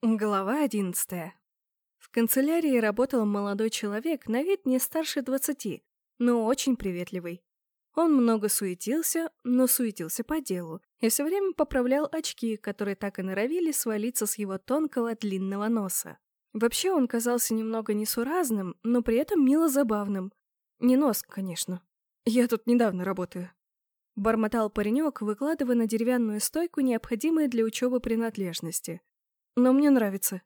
Глава одиннадцатая. В канцелярии работал молодой человек, на вид не старше двадцати, но очень приветливый. Он много суетился, но суетился по делу, и все время поправлял очки, которые так и норовили свалиться с его тонкого длинного носа. Вообще он казался немного несуразным, но при этом мило забавным. Не нос, конечно. Я тут недавно работаю. Бормотал паренек, выкладывая на деревянную стойку необходимые для учебы принадлежности – но мне нравится».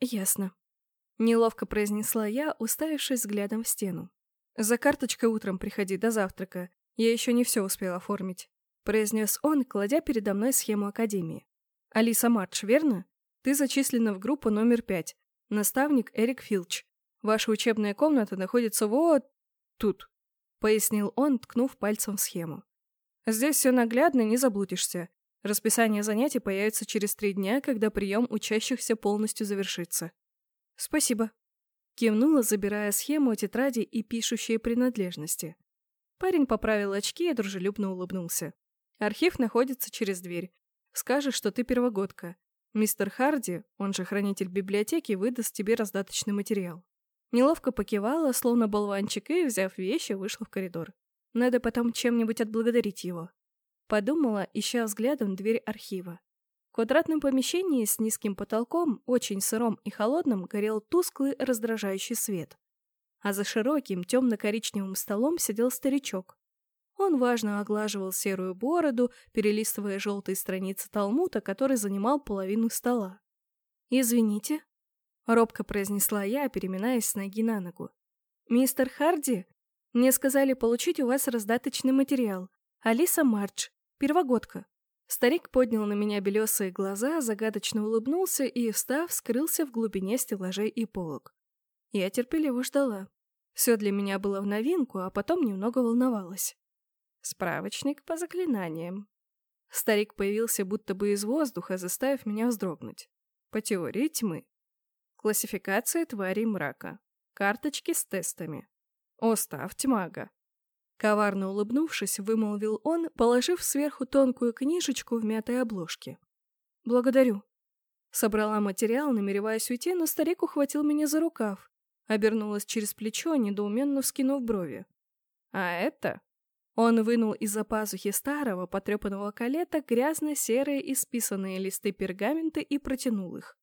«Ясно», — неловко произнесла я, уставившись взглядом в стену. «За карточкой утром приходи до завтрака. Я еще не все успел оформить», — произнес он, кладя передо мной схему Академии. «Алиса Мардж, верно? Ты зачислена в группу номер пять. Наставник Эрик Филч. Ваша учебная комната находится вот... тут», — пояснил он, ткнув пальцем в схему. «Здесь все наглядно, не заблудишься. Расписание занятий появится через три дня, когда прием учащихся полностью завершится. Спасибо. Кивнула, забирая схему, тетради и пишущие принадлежности. Парень поправил очки и дружелюбно улыбнулся. Архив находится через дверь. Скажешь, что ты первогодка. Мистер Харди, он же хранитель библиотеки, выдаст тебе раздаточный материал. Неловко покивала, словно болванчик, и, взяв вещи, вышла в коридор. Надо потом чем-нибудь отблагодарить его. Подумала, ища взглядом дверь архива. В квадратном помещении с низким потолком, очень сыром и холодным, горел тусклый раздражающий свет. А за широким темно-коричневым столом сидел старичок. Он важно оглаживал серую бороду, перелистывая желтые страницы Талмута, который занимал половину стола. «Извините», — робко произнесла я, переминаясь с ноги на ногу. «Мистер Харди, мне сказали получить у вас раздаточный материал. Алиса Мардж, Первогодка. Старик поднял на меня белесые глаза, загадочно улыбнулся и, встав, скрылся в глубине стеллажей и полок. Я терпеливо ждала. Все для меня было в новинку, а потом немного волновалась. Справочник по заклинаниям. Старик появился будто бы из воздуха, заставив меня вздрогнуть. По теории тьмы. Классификация тварей мрака. Карточки с тестами. Устав тьмага. Коварно улыбнувшись, вымолвил он, положив сверху тонкую книжечку в мятой обложке. «Благодарю». Собрала материал, намереваясь уйти, но старик ухватил меня за рукав. Обернулась через плечо, недоуменно вскинув брови. «А это?» Он вынул из-за пазухи старого, потрепанного калета грязно-серые исписанные листы пергамента и протянул их.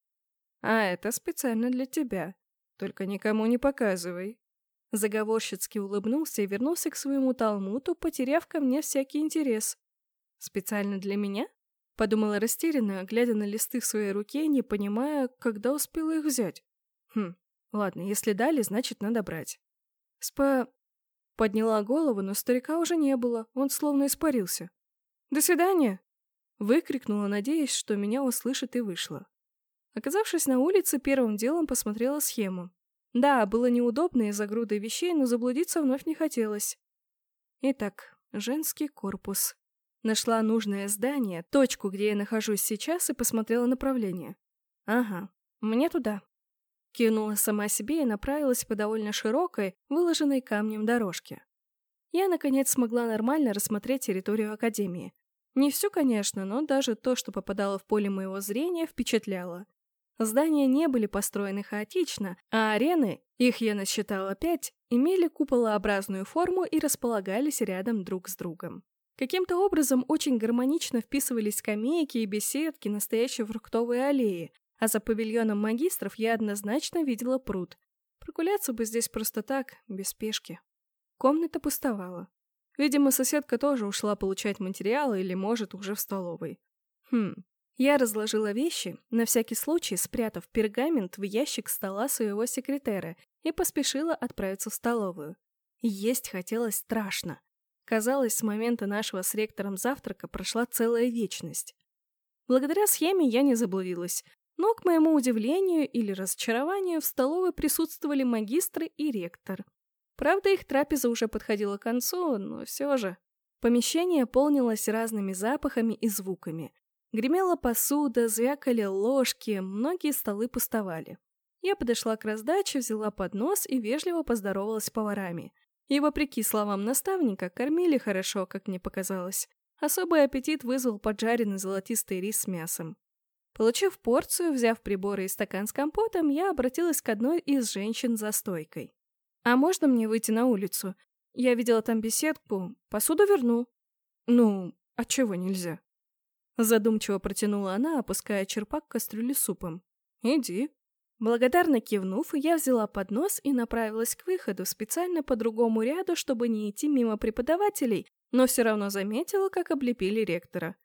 «А это специально для тебя. Только никому не показывай. Заговорщицки улыбнулся и вернулся к своему талмуту, потеряв ко мне всякий интерес. «Специально для меня?» Подумала растерянно, глядя на листы в своей руке, не понимая, когда успела их взять. «Хм, ладно, если дали, значит, надо брать». «Спа...» Подняла голову, но старика уже не было, он словно испарился. «До свидания!» Выкрикнула, надеясь, что меня услышит и вышла. Оказавшись на улице, первым делом посмотрела схему. Да, было неудобно из-за груды вещей, но заблудиться вновь не хотелось. Итак, женский корпус. Нашла нужное здание, точку, где я нахожусь сейчас, и посмотрела направление. Ага, мне туда. Кинула сама себе и направилась по довольно широкой, выложенной камнем дорожке. Я, наконец, смогла нормально рассмотреть территорию Академии. Не всю, конечно, но даже то, что попадало в поле моего зрения, впечатляло. Здания не были построены хаотично, а арены, их я насчитала пять, имели куполообразную форму и располагались рядом друг с другом. Каким-то образом очень гармонично вписывались скамейки и беседки настоящей фруктовой аллеи, а за павильоном магистров я однозначно видела пруд. Прогуляться бы здесь просто так, без спешки. Комната пустовала. Видимо, соседка тоже ушла получать материалы или, может, уже в столовой. Хм, я разложила вещи, на всякий случай спрятав пергамент в ящик стола своего секретаря и поспешила отправиться в столовую. Есть хотелось страшно. Казалось, с момента нашего с ректором завтрака прошла целая вечность. Благодаря схеме я не заблудилась, но, к моему удивлению или разочарованию, в столовой присутствовали магистры и ректор. Правда, их трапеза уже подходила к концу, но все же. Помещение полнилось разными запахами и звуками. Гремела посуда, звякали ложки, многие столы пустовали. Я подошла к раздаче, взяла поднос и вежливо поздоровалась с поварами. И, вопреки словам наставника, кормили хорошо, как мне показалось. Особый аппетит вызвал поджаренный золотистый рис с мясом. Получив порцию, взяв приборы и стакан с компотом, я обратилась к одной из женщин за стойкой. «А можно мне выйти на улицу? Я видела там беседку, посуду верну». «Ну, а чего нельзя?» Задумчиво протянула она, опуская черпак кастрюли супом. «Иди». Благодарно кивнув, я взяла поднос и направилась к выходу специально по другому ряду, чтобы не идти мимо преподавателей, но все равно заметила, как облепили ректора.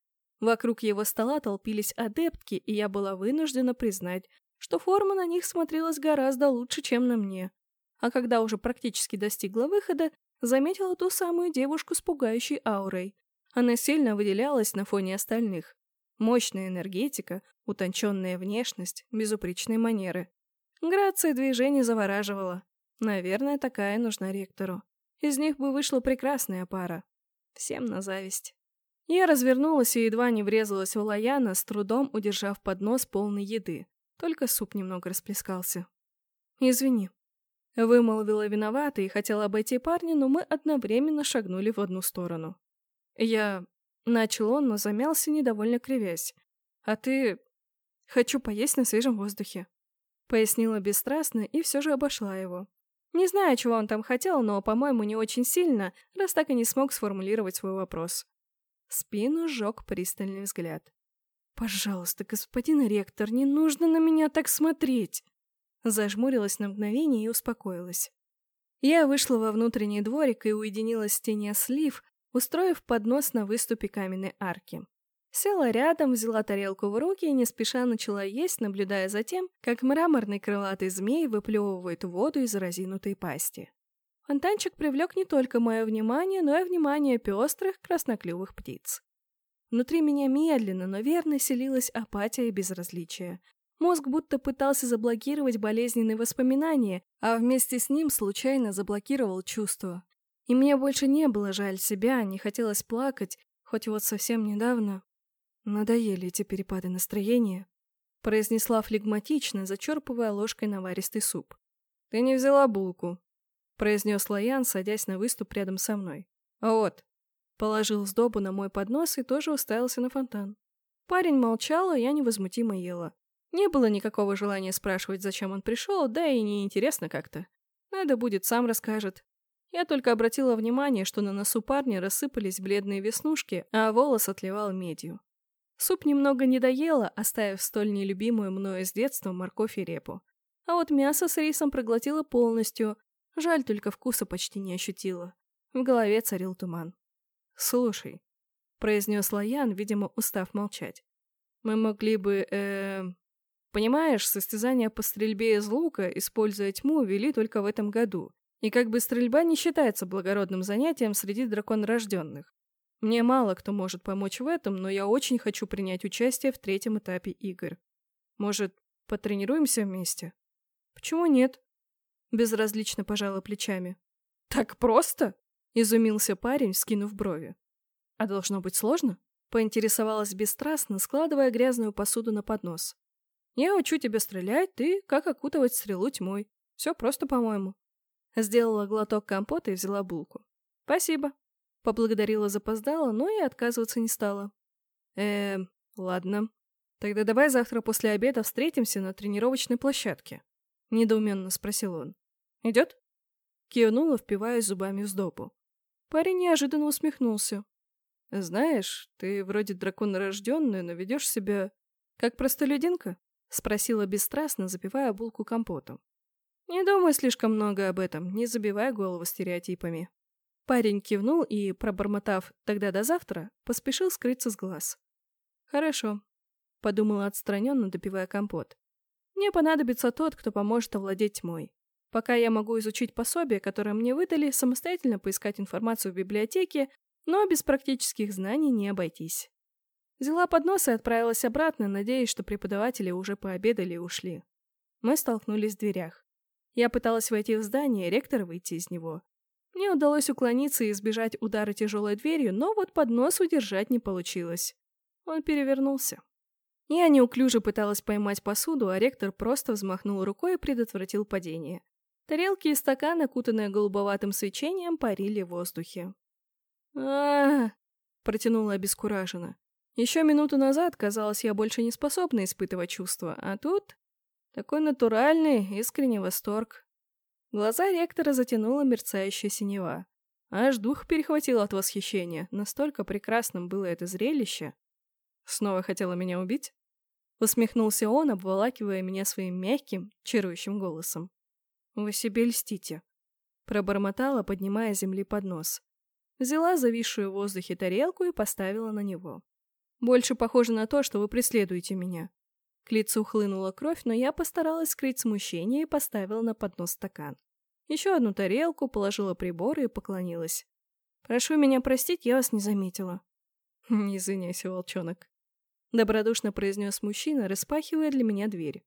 Вокруг его стола толпились адептки, и я была вынуждена признать, что форма на них смотрелась гораздо лучше, чем на мне. А когда уже практически достигла выхода, заметила ту самую девушку с пугающей аурой. Она сильно выделялась на фоне остальных. Мощная энергетика, утонченная внешность, безупречные манеры. Грация движений завораживала. Наверное, такая нужна ректору. Из них бы вышла прекрасная пара. Всем на зависть. Я развернулась и едва не врезалась в Лаяна, с трудом удержав поднос полный еды. Только суп немного расплескался. «Извини». Вымолвила виновата и хотела обойти парня, но мы одновременно шагнули в одну сторону. Я... Начал он, но замялся, недовольно кривясь. «А ты...» «Хочу поесть на свежем воздухе», — пояснила бесстрастно и все же обошла его. Не знаю, чего он там хотел, но, по-моему, не очень сильно, раз так и не смог сформулировать свой вопрос. Спину сжег пристальный взгляд. «Пожалуйста, господин ректор, не нужно на меня так смотреть!» Зажмурилась на мгновение и успокоилась. Я вышла во внутренний дворик и уединилась в стене слив, устроив поднос на выступе каменной арки. Села рядом, взяла тарелку в руки и не спеша начала есть, наблюдая за тем, как мраморный крылатый змей выплевывает воду из разинутой пасти. Фонтанчик привлек не только мое внимание, но и внимание пестрых красноклювых птиц. Внутри меня медленно, но верно селилась апатия и безразличие. Мозг будто пытался заблокировать болезненные воспоминания, а вместе с ним случайно заблокировал чувства. И мне больше не было жаль себя, не хотелось плакать, хоть вот совсем недавно. Надоели эти перепады настроения, произнесла флегматично, зачерпывая ложкой наваристый суп. «Ты не взяла булку», — произнес Лоян, садясь на выступ рядом со мной. «Вот». Положил сдобу на мой поднос и тоже уставился на фонтан. Парень молчал, а я невозмутимо ела. Не было никакого желания спрашивать, зачем он пришел, да и неинтересно как-то. Надо будет, сам расскажет. Я только обратила внимание, что на носу парня рассыпались бледные веснушки, а волос отливал медью. Суп немного не доела, оставив столь нелюбимую мною с детства морковь и репу. А вот мясо с рисом проглотила полностью, Жаль, только вкуса почти не ощутила. В голове царил туман. «Слушай», — произнес Лоян, видимо, устав молчать. «Мы могли бы, э, Понимаешь, состязания по стрельбе из лука, используя тьму, вели только в этом году. И как бы стрельба не считается благородным занятием среди драконорожденных. Мне мало кто может помочь в этом, но я очень хочу принять участие в третьем этапе игр. Может, потренируемся вместе? Почему нет? Безразлично пожала плечами. «Так просто?» — изумился парень, скинув брови. «А должно быть сложно?» — поинтересовалась бесстрастно, складывая грязную посуду на поднос. «Я учу тебя стрелять, ты как окутывать стрелу тьмой. Все просто, по-моему». Сделала глоток компота и взяла булку. «Спасибо». Поблагодарила запоздала, но и отказываться не стала. Эм, ладно. Тогда давай завтра после обеда встретимся на тренировочной площадке. — недоуменно спросил он. «Идет?» Кивнула, впиваясь зубами в сдобу. Парень неожиданно усмехнулся. «Знаешь, ты вроде драконорожденная, но ведешь себя как простолюдинка?» — спросила бесстрастно, запивая булку компотом. «Не думай слишком много об этом, не забивай голову стереотипами». Парень кивнул и, пробормотав «тогда до завтра», поспешил скрыться с глаз. «Хорошо», — подумала отстраненно, допивая компот. Мне понадобится тот, кто поможет овладеть тьмой. Пока я могу изучить пособие, которое мне выдали, самостоятельно поискать информацию в библиотеке, но без практических знаний не обойтись. Взяла поднос и отправилась обратно, надеясь, что преподаватели уже пообедали и ушли. Мы столкнулись в дверях. Я пыталась войти в здание, ректор выйти из него. Мне удалось уклониться и избежать удара тяжелой дверью, но вот поднос удержать не получилось. Он перевернулся. Я неуклюже пыталась поймать посуду, а ректор просто взмахнул рукой и предотвратил падение. Тарелки и стаканы, окутанные голубоватым свечением, парили в воздухе. а, протянула обескураженно. Еще минуту назад, казалось, я больше не способна испытывать чувства, а тут такой натуральный, искренний восторг. Глаза ректора затянула мерцающая синева. Аж дух перехватил от восхищения, настолько прекрасным было это зрелище. Снова хотела меня убить? Усмехнулся он, обволакивая меня своим мягким, чарующим голосом. «Вы себе льстите», — пробормотала, поднимая земли под нос. Взяла зависшую в воздухе тарелку и поставила на него. «Больше похоже на то, что вы преследуете меня». К лицу хлынула кровь, но я постаралась скрыть смущение и поставила на поднос стакан. Еще одну тарелку, положила приборы и поклонилась. «Прошу меня простить, я вас не заметила». «Не извиняйся, волчонок», — добродушно произнес мужчина, распахивая для меня дверь.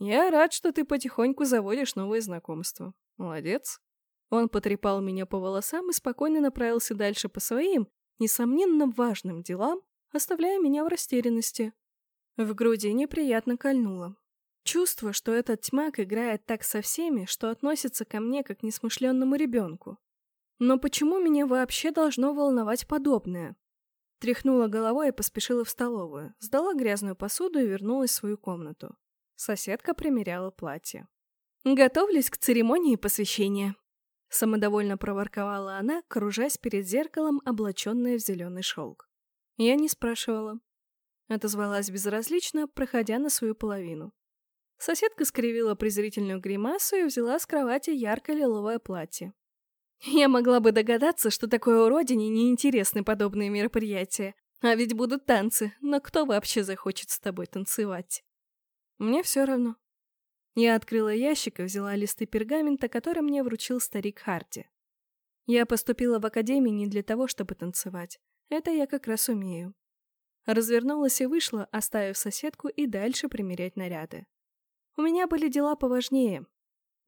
«Я рад, что ты потихоньку заводишь новые знакомства. Молодец». Он потрепал меня по волосам и спокойно направился дальше по своим, несомненно, важным делам, оставляя меня в растерянности. В груди неприятно кольнуло. Чувство, что этот тьмак играет так со всеми, что относится ко мне как к несмышленному ребенку. Но почему меня вообще должно волновать подобное? Тряхнула головой и поспешила в столовую, сдала грязную посуду и вернулась в свою комнату. Соседка примеряла платье. «Готовлюсь к церемонии посвящения», — самодовольно проворковала она, кружась перед зеркалом, облаченная в зеленый шелк. Я не спрашивала. Отозвалась безразлично, проходя на свою половину. Соседка скривила презрительную гримасу и взяла с кровати ярко-лиловое платье. Я могла бы догадаться, что такое уродине неинтересны подобные мероприятия. А ведь будут танцы, но кто вообще захочет с тобой танцевать? Мне все равно. Я открыла ящик и взяла листы пергамента, который мне вручил старик Харди. Я поступила в академию не для того, чтобы танцевать. Это я как раз умею. Развернулась и вышла, оставив соседку и дальше примерять наряды. У меня были дела поважнее.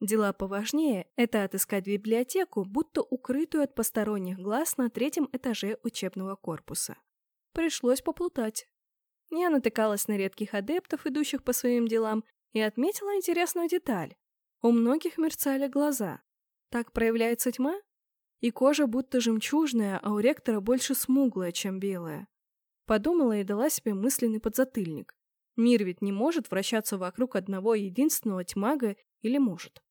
Дела поважнее — это отыскать библиотеку, будто укрытую от посторонних глаз на третьем этаже учебного корпуса. Пришлось поплутать. Я натыкалась на редких адептов, идущих по своим делам, и отметила интересную деталь. У многих мерцали глаза. Так проявляется тьма? И кожа будто жемчужная, а у ректора больше смуглая, чем белая. Подумала и дала себе мысленный подзатыльник. Мир ведь не может вращаться вокруг одного единственного тьмага или может.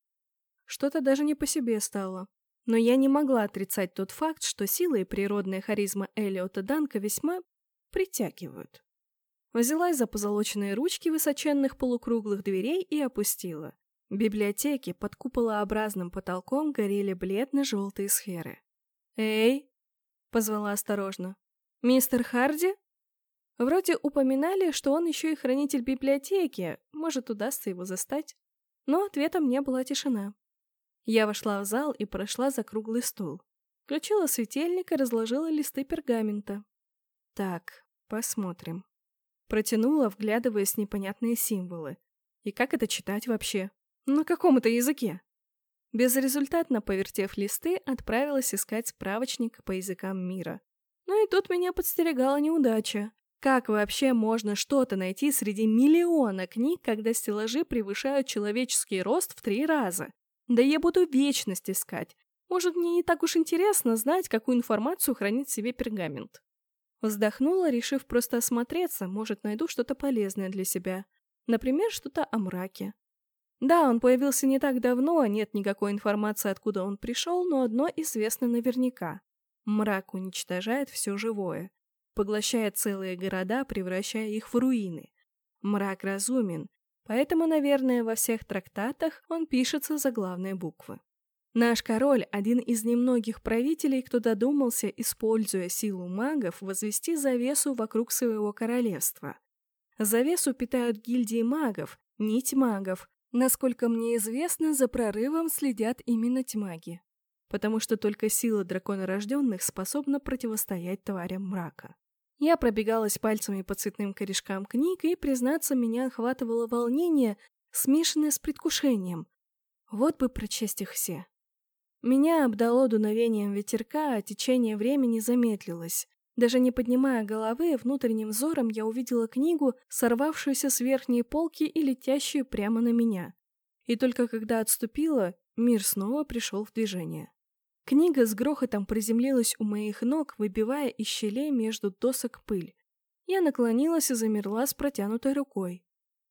Что-то даже не по себе стало. Но я не могла отрицать тот факт, что сила и природная харизма Элиота Данка весьма притягивают. Взялась за позолоченные ручки высоченных полукруглых дверей и опустила. В библиотеке под куполообразным потолком горели бледно-желтые сферы. «Эй!» — позвала осторожно. «Мистер Харди?» Вроде упоминали, что он еще и хранитель библиотеки, может, удастся его застать. Но ответом не была тишина. Я вошла в зал и прошла за круглый стол. Включила светильник и разложила листы пергамента. Так, посмотрим. Протянула, вглядываясь в непонятные символы. И как это читать вообще? На каком это языке? Безрезультатно повертев листы, отправилась искать справочник по языкам мира. Но и тут меня подстерегала неудача. Как вообще можно что-то найти среди миллиона книг, когда стеллажи превышают человеческий рост в три раза? Да я буду вечность искать. Может, мне не так уж интересно знать, какую информацию хранит в себе пергамент. Вздохнула, решив просто осмотреться, может, найду что-то полезное для себя. Например, что-то о мраке. Да, он появился не так давно, нет никакой информации, откуда он пришел, но одно известно наверняка. Мрак уничтожает все живое поглощает целые города, превращая их в руины. Мрак разумен, поэтому, наверное, во всех трактатах он пишется за главные буквы. Наш король – один из немногих правителей, кто додумался, используя силу магов, возвести завесу вокруг своего королевства. Завесу питают гильдии магов, нить магов. Насколько мне известно, за прорывом следят именно тьмаги. Потому что только сила драконорожденных способна противостоять тварям мрака. Я пробегалась пальцами по цветным корешкам книг, и, признаться, меня охватывало волнение, смешанное с предвкушением. Вот бы прочесть их все. Меня обдало дуновением ветерка, а течение времени замедлилось. Даже не поднимая головы, внутренним взором я увидела книгу, сорвавшуюся с верхней полки и летящую прямо на меня. И только когда отступила, мир снова пришел в движение. Книга с грохотом приземлилась у моих ног, выбивая из щелей между досок пыль. Я наклонилась и замерла с протянутой рукой.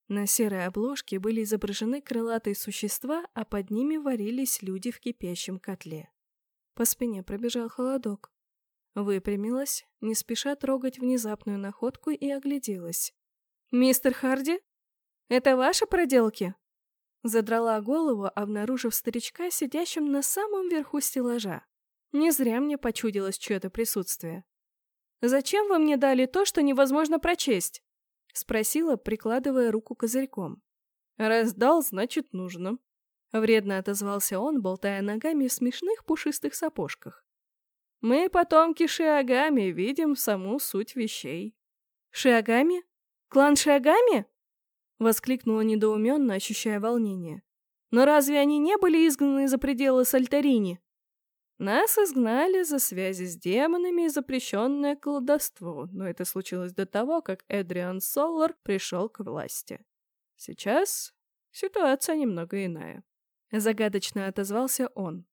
На серой обложке были изображены крылатые существа, а под ними варились люди в кипящем котле. По спине пробежал холодок. Выпрямилась, не спеша трогать внезапную находку и огляделась. «Мистер Харди? Это ваши проделки?» Задрала голову, обнаружив старичка, сидящим на самом верху стеллажа. Не зря мне почудилось чье-то присутствие. «Зачем вы мне дали то, что невозможно прочесть?» — спросила, прикладывая руку козырьком. «Раздал, значит, нужно». Вредно отозвался он, болтая ногами в смешных пушистых сапожках. «Мы, потомки Шиагами, видим саму суть вещей». «Шиагами? Клан Шиагами?» — воскликнула недоуменно, ощущая волнение. «Но разве они не были изгнаны за пределы Сальтарини?» Нас изгнали за связи с демонами и запрещенное колдовство, но это случилось до того, как Эдриан Соллар пришел к власти. Сейчас ситуация немного иная. Загадочно отозвался он.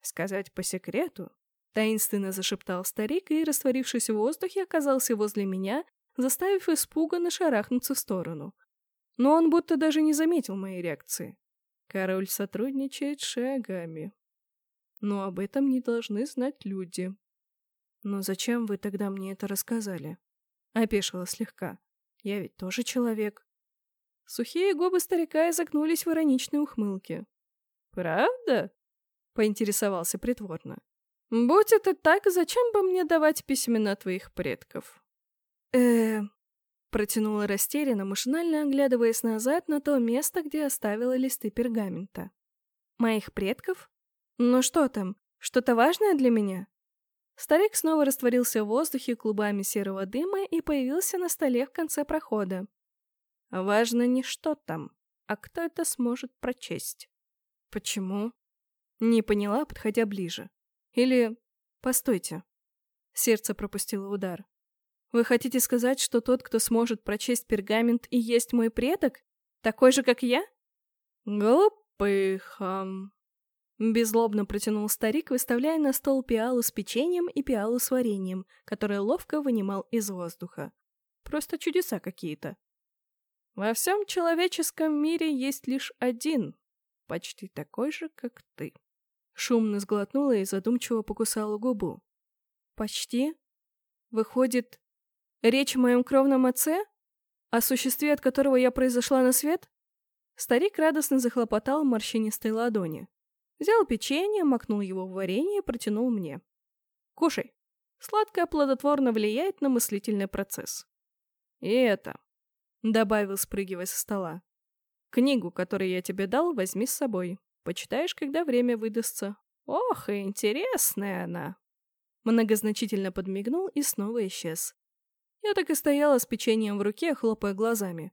Сказать по секрету? Таинственно зашептал старик и, растворившись в воздухе, оказался возле меня, заставив испуганно шарахнуться в сторону. Но он будто даже не заметил моей реакции. Король сотрудничает с шагами. Но об этом не должны знать люди. Но зачем вы тогда мне это рассказали? Опешила слегка. Я ведь тоже человек. Сухие губы старика изогнулись в ироничной ухмылке. «Правда?» — поинтересовался притворно. «Будь это так, зачем бы мне давать письмена твоих предков?» э протянула растерянно, машинально оглядываясь назад на то место, где оставила листы пергамента. «Моих предков?» «Ну что там? Что-то важное для меня?» Старик снова растворился в воздухе клубами серого дыма и появился на столе в конце прохода. «Важно не что там, а кто это сможет прочесть». «Почему?» Не поняла, подходя ближе. «Или... Постойте». Сердце пропустило удар. «Вы хотите сказать, что тот, кто сможет прочесть пергамент, и есть мой предок? Такой же, как я?» «Глупый хам», Беззлобно протянул старик, выставляя на стол пиалу с печеньем и пиалу с вареньем, которое ловко вынимал из воздуха. Просто чудеса какие-то. Во всем человеческом мире есть лишь один, почти такой же, как ты. Шумно сглотнула и задумчиво покусала губу. Почти? Выходит, речь о моем кровном отце? О существе, от которого я произошла на свет? Старик радостно захлопотал морщинистой ладони. Взял печенье, макнул его в варенье и протянул мне. «Кушай. Сладкое плодотворно влияет на мыслительный процесс». «И это», — добавил, спрыгивая со стола. «Книгу, которую я тебе дал, возьми с собой. Почитаешь, когда время выдастся. Ох, и интересная она!» Многозначительно подмигнул и снова исчез. Я так и стояла с печеньем в руке, хлопая глазами.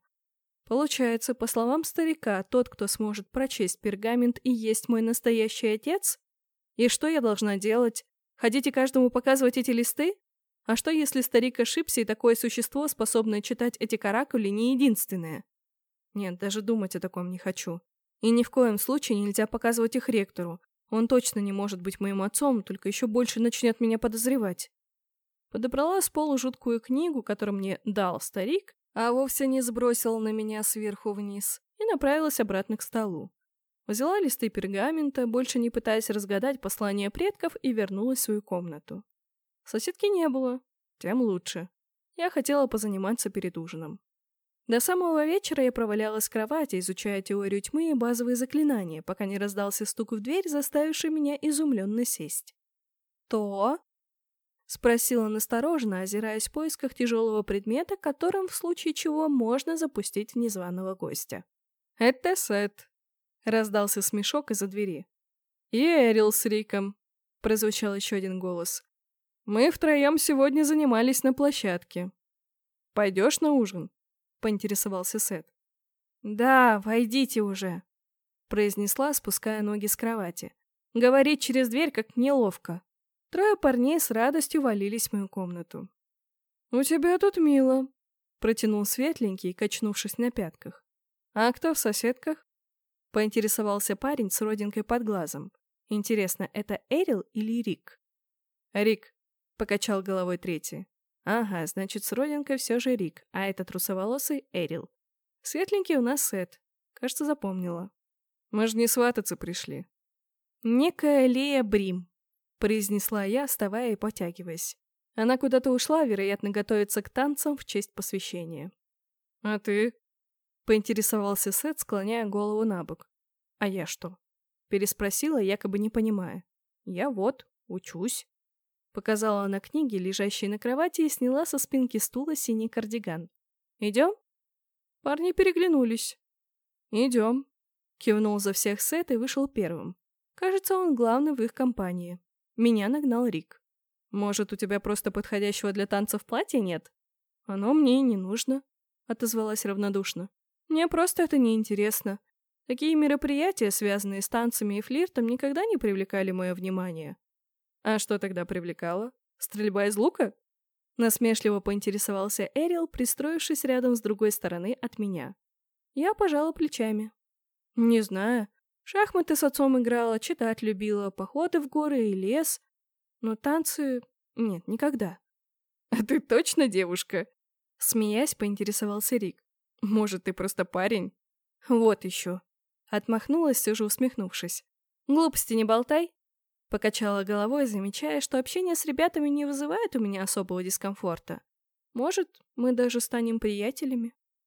Получается, по словам старика, тот, кто сможет прочесть пергамент и есть мой настоящий отец? И что я должна делать? Ходить и каждому показывать эти листы? А что, если старик ошибся, и такое существо, способное читать эти каракули, не единственное? Нет, даже думать о таком не хочу. И ни в коем случае нельзя показывать их ректору. Он точно не может быть моим отцом, только еще больше начнет меня подозревать. Подобрала с полу жуткую книгу, которую мне дал старик, а вовсе не сбросила на меня сверху вниз, и направилась обратно к столу. Взяла листы пергамента, больше не пытаясь разгадать послание предков, и вернулась в свою комнату. Соседки не было, тем лучше. Я хотела позаниматься перед ужином. До самого вечера я провалялась в кровати, изучая теорию тьмы и базовые заклинания, пока не раздался стук в дверь, заставивший меня изумленно сесть. «То?» Спросила настороженно, озираясь в поисках тяжелого предмета, которым в случае чего можно запустить незваного гостя. «Это Сет», — раздался смешок из-за двери. «И Эрил с Риком», — прозвучал еще один голос. «Мы втроем сегодня занимались на площадке. Пойдешь на ужин?» — поинтересовался Сет. «Да, войдите уже», — произнесла, спуская ноги с кровати. «Говорить через дверь как неловко». Трое парней с радостью валились в мою комнату. «У тебя тут мило», — протянул светленький, качнувшись на пятках. «А кто в соседках?» — поинтересовался парень с родинкой под глазом. «Интересно, это Эрил или Рик?» «Рик», — покачал головой третий. Ага, значит, с родинкой все же Рик, а этот русоволосый — Эрил. Светленький у нас Сет. Кажется, запомнила. Мы же не свататься пришли. Некая Лея Брим, произнесла я, вставая и потягиваясь. Она куда-то ушла, вероятно, готовится к танцам в честь посвящения. «А ты?» — поинтересовался Сет, склоняя голову на бок. «А я что?» — переспросила, якобы не понимая. «Я вот, учусь». Показала на книги, лежащие на кровати, и сняла со спинки стула синий кардиган. «Идем?» Парни переглянулись. «Идем», — кивнул за всех Сет и вышел первым. Кажется, он главный в их компании. Меня нагнал Рик. «Может, у тебя просто подходящего для танцев платья нет?» «Оно мне и не нужно», — отозвалась равнодушно. «Мне просто это неинтересно. Такие мероприятия, связанные с танцами и флиртом, никогда не привлекали мое внимание. А что тогда привлекало? Стрельба из лука? Насмешливо поинтересовался Эрил, пристроившись рядом с другой стороны от меня. Я пожала плечами. Не знаю. Шахматы с отцом играла, читать любила, походы в горы и лес. Но танцы... Нет, никогда. «А ты точно девушка?» Смеясь, поинтересовался Рик. «Может, ты просто парень?» «Вот еще». Отмахнулась, все же усмехнувшись. «Глупости не болтай. Покачала головой, замечая, что общение с ребятами не вызывает у меня особого дискомфорта. Может, мы даже станем приятелями?